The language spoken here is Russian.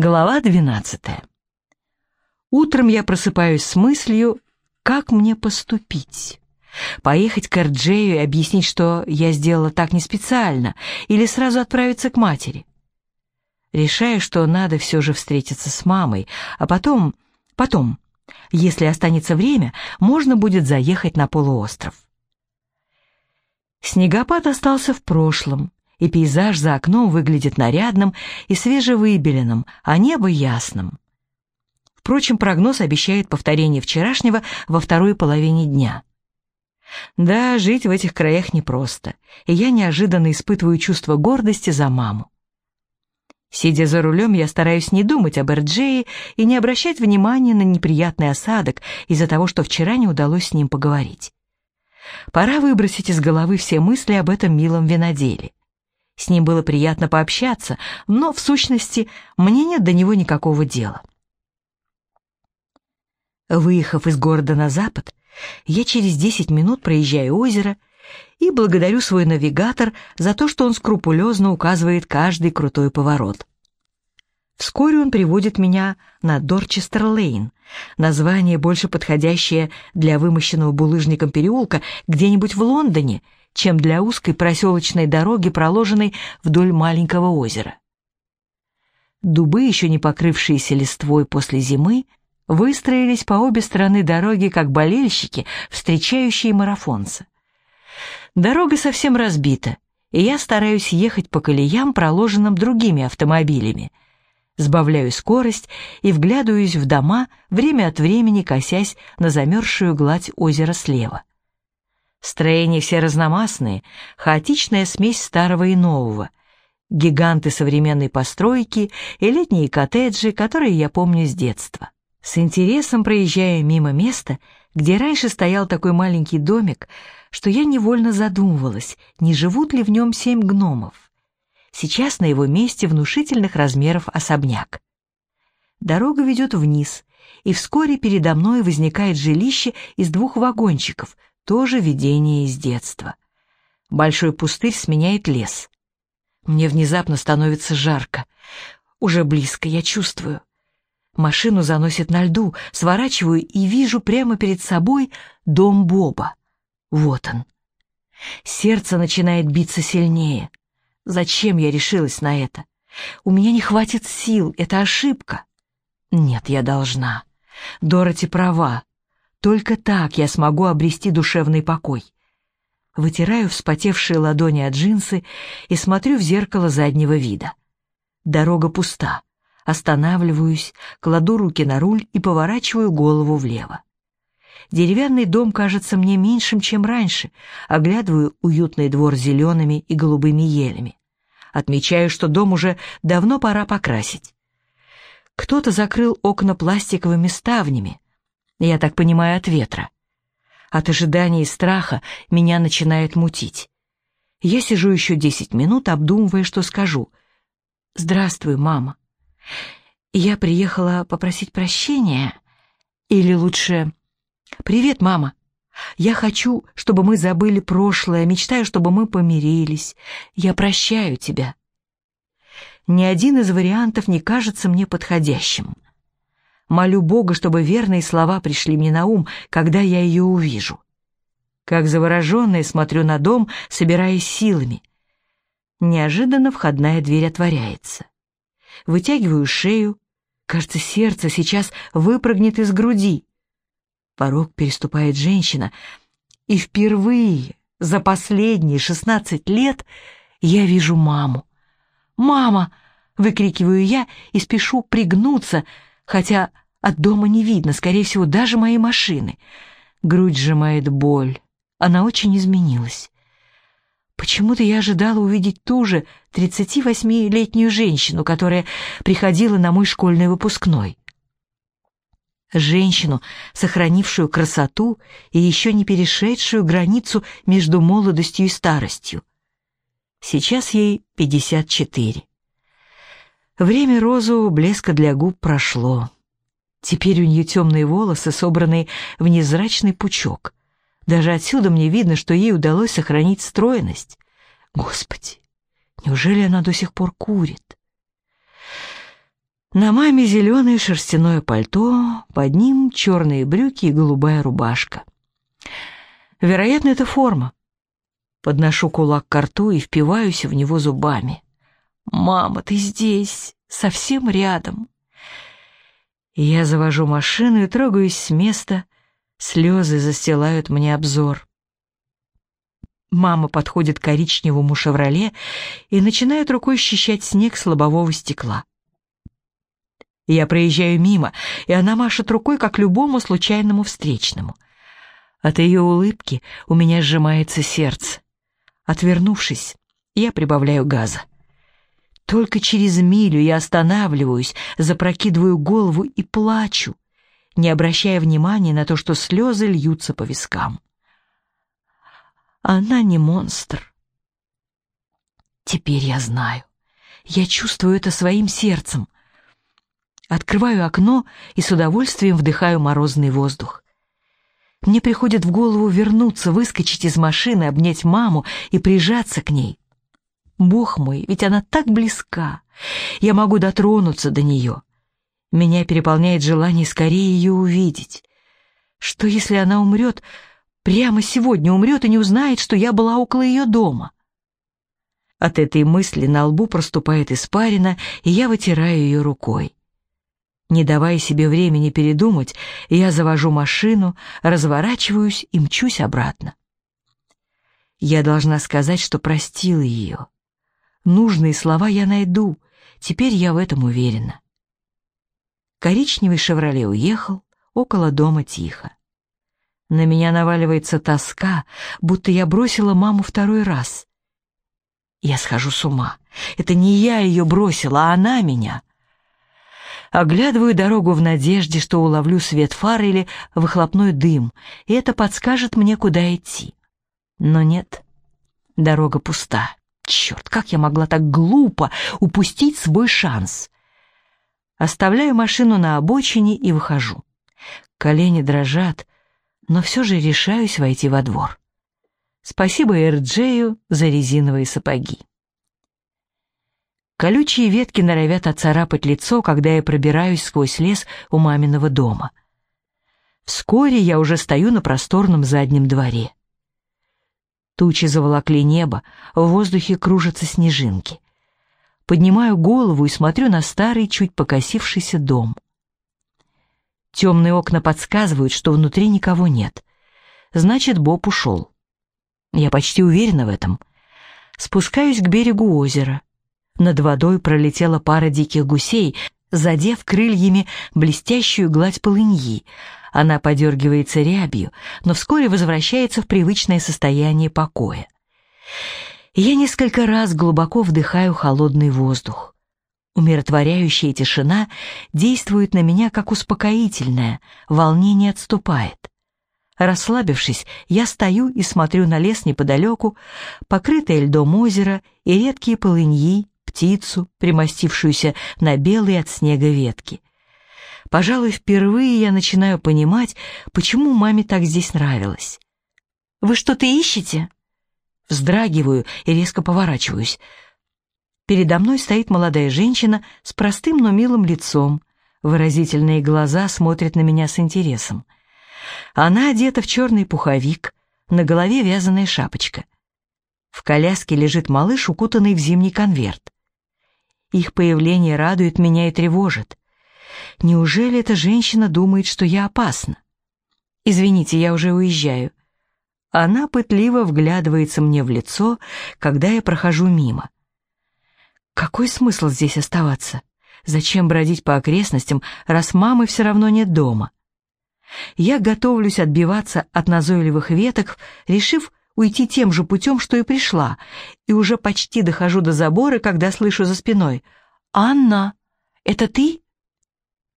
Глава 12. Утром я просыпаюсь с мыслью, как мне поступить. Поехать к Эрджею и объяснить, что я сделала так не специально, или сразу отправиться к матери. Решаю, что надо все же встретиться с мамой, а потом, потом, если останется время, можно будет заехать на полуостров. Снегопад остался в прошлом, и пейзаж за окном выглядит нарядным и свежевыбеленным, а небо ясным. Впрочем, прогноз обещает повторение вчерашнего во второй половине дня. Да, жить в этих краях непросто, и я неожиданно испытываю чувство гордости за маму. Сидя за рулем, я стараюсь не думать об Эрджее и не обращать внимания на неприятный осадок из-за того, что вчера не удалось с ним поговорить. Пора выбросить из головы все мысли об этом милом виноделе. С ним было приятно пообщаться, но, в сущности, мне нет до него никакого дела. Выехав из города на запад, я через 10 минут проезжаю озеро и благодарю свой навигатор за то, что он скрупулезно указывает каждый крутой поворот. Вскоре он приводит меня на Дорчестер-Лейн, название больше подходящее для вымощенного булыжником переулка где-нибудь в Лондоне – чем для узкой проселочной дороги, проложенной вдоль маленького озера. Дубы, еще не покрывшиеся листвой после зимы, выстроились по обе стороны дороги, как болельщики, встречающие марафонца. Дорога совсем разбита, и я стараюсь ехать по колеям, проложенным другими автомобилями. Сбавляю скорость и вглядываюсь в дома, время от времени косясь на замерзшую гладь озера слева. Строения все разномастные, хаотичная смесь старого и нового. Гиганты современной постройки и летние коттеджи, которые я помню с детства. С интересом проезжая мимо места, где раньше стоял такой маленький домик, что я невольно задумывалась, не живут ли в нем семь гномов. Сейчас на его месте внушительных размеров особняк. Дорога ведет вниз, и вскоре передо мной возникает жилище из двух вагончиков, тоже видение из детства. Большой пустырь сменяет лес. Мне внезапно становится жарко. Уже близко, я чувствую. Машину заносит на льду, сворачиваю и вижу прямо перед собой дом Боба. Вот он. Сердце начинает биться сильнее. Зачем я решилась на это? У меня не хватит сил, это ошибка. Нет, я должна. Дороти права. Только так я смогу обрести душевный покой. Вытираю вспотевшие ладони от джинсы и смотрю в зеркало заднего вида. Дорога пуста. Останавливаюсь, кладу руки на руль и поворачиваю голову влево. Деревянный дом кажется мне меньшим, чем раньше. Оглядываю уютный двор зелеными и голубыми елями. Отмечаю, что дом уже давно пора покрасить. Кто-то закрыл окна пластиковыми ставнями, я так понимаю, от ветра. От ожидания и страха меня начинает мутить. Я сижу еще десять минут, обдумывая, что скажу. «Здравствуй, мама. Я приехала попросить прощения. Или лучше... Привет, мама. Я хочу, чтобы мы забыли прошлое, мечтаю, чтобы мы помирились. Я прощаю тебя». Ни один из вариантов не кажется мне подходящим. Молю Бога, чтобы верные слова пришли мне на ум, когда я ее увижу. Как завороженная смотрю на дом, собираясь силами. Неожиданно входная дверь отворяется. Вытягиваю шею. Кажется, сердце сейчас выпрыгнет из груди. Порог переступает женщина, и впервые за последние шестнадцать лет я вижу маму. «Мама!» — выкрикиваю я и спешу пригнуться, хотя от дома не видно, скорее всего, даже моей машины. Грудь сжимает боль. Она очень изменилась. Почему-то я ожидала увидеть ту же 38-летнюю женщину, которая приходила на мой школьный выпускной. Женщину, сохранившую красоту и еще не перешедшую границу между молодостью и старостью. Сейчас ей 54. Время розового блеска для губ прошло. Теперь у нее темные волосы, собранные в незрачный пучок. Даже отсюда мне видно, что ей удалось сохранить стройность. Господи, неужели она до сих пор курит? На маме зеленое шерстяное пальто, под ним черные брюки и голубая рубашка. Вероятно, это форма. Подношу кулак к рту и впиваюсь в него зубами. «Мама, ты здесь, совсем рядом». Я завожу машину и трогаюсь с места, слезы застилают мне обзор. Мама подходит к коричневому «Шевроле» и начинает рукой счищать снег с лобового стекла. Я проезжаю мимо, и она машет рукой, как любому случайному встречному. От ее улыбки у меня сжимается сердце. Отвернувшись, я прибавляю газа. Только через милю я останавливаюсь, запрокидываю голову и плачу, не обращая внимания на то, что слезы льются по вискам. Она не монстр. Теперь я знаю. Я чувствую это своим сердцем. Открываю окно и с удовольствием вдыхаю морозный воздух. Мне приходит в голову вернуться, выскочить из машины, обнять маму и прижаться к ней. Бог мой, ведь она так близка. Я могу дотронуться до нее. Меня переполняет желание скорее ее увидеть. Что, если она умрет, прямо сегодня умрет и не узнает, что я была около ее дома? От этой мысли на лбу проступает испарина, и я вытираю ее рукой. Не давая себе времени передумать, я завожу машину, разворачиваюсь и мчусь обратно. Я должна сказать, что простила ее. Нужные слова я найду, теперь я в этом уверена. Коричневый «Шевроле» уехал, около дома тихо. На меня наваливается тоска, будто я бросила маму второй раз. Я схожу с ума. Это не я ее бросила, а она меня. Оглядываю дорогу в надежде, что уловлю свет фар или выхлопной дым, и это подскажет мне, куда идти. Но нет, дорога пуста. Черт, как я могла так глупо упустить свой шанс? Оставляю машину на обочине и выхожу. Колени дрожат, но все же решаюсь войти во двор. Спасибо Эрджею за резиновые сапоги. Колючие ветки норовят оцарапать лицо, когда я пробираюсь сквозь лес у маминого дома. Вскоре я уже стою на просторном заднем дворе. Тучи заволокли небо, в воздухе кружатся снежинки. Поднимаю голову и смотрю на старый, чуть покосившийся дом. Темные окна подсказывают, что внутри никого нет. Значит, Боб ушел. Я почти уверена в этом. Спускаюсь к берегу озера. Над водой пролетела пара диких гусей, задев крыльями блестящую гладь полыньи. Она подергивается рябью, но вскоре возвращается в привычное состояние покоя. Я несколько раз глубоко вдыхаю холодный воздух. Умиротворяющая тишина действует на меня как успокоительная, волнение отступает. Расслабившись, я стою и смотрю на лес неподалеку, покрытое льдом озеро и редкие полыньи, птицу, примостившуюся на белые от снега ветки. Пожалуй, впервые я начинаю понимать, почему маме так здесь нравилось. «Вы что-то ищете?» Вздрагиваю и резко поворачиваюсь. Передо мной стоит молодая женщина с простым, но милым лицом. Выразительные глаза смотрят на меня с интересом. Она одета в черный пуховик, на голове вязаная шапочка. В коляске лежит малыш, укутанный в зимний конверт. Их появление радует меня и тревожит. Неужели эта женщина думает, что я опасна? Извините, я уже уезжаю. Она пытливо вглядывается мне в лицо, когда я прохожу мимо. Какой смысл здесь оставаться? Зачем бродить по окрестностям, раз мамы все равно нет дома? Я готовлюсь отбиваться от назойливых веток, решив уйти тем же путем, что и пришла, и уже почти дохожу до забора, когда слышу за спиной. «Анна, это ты?»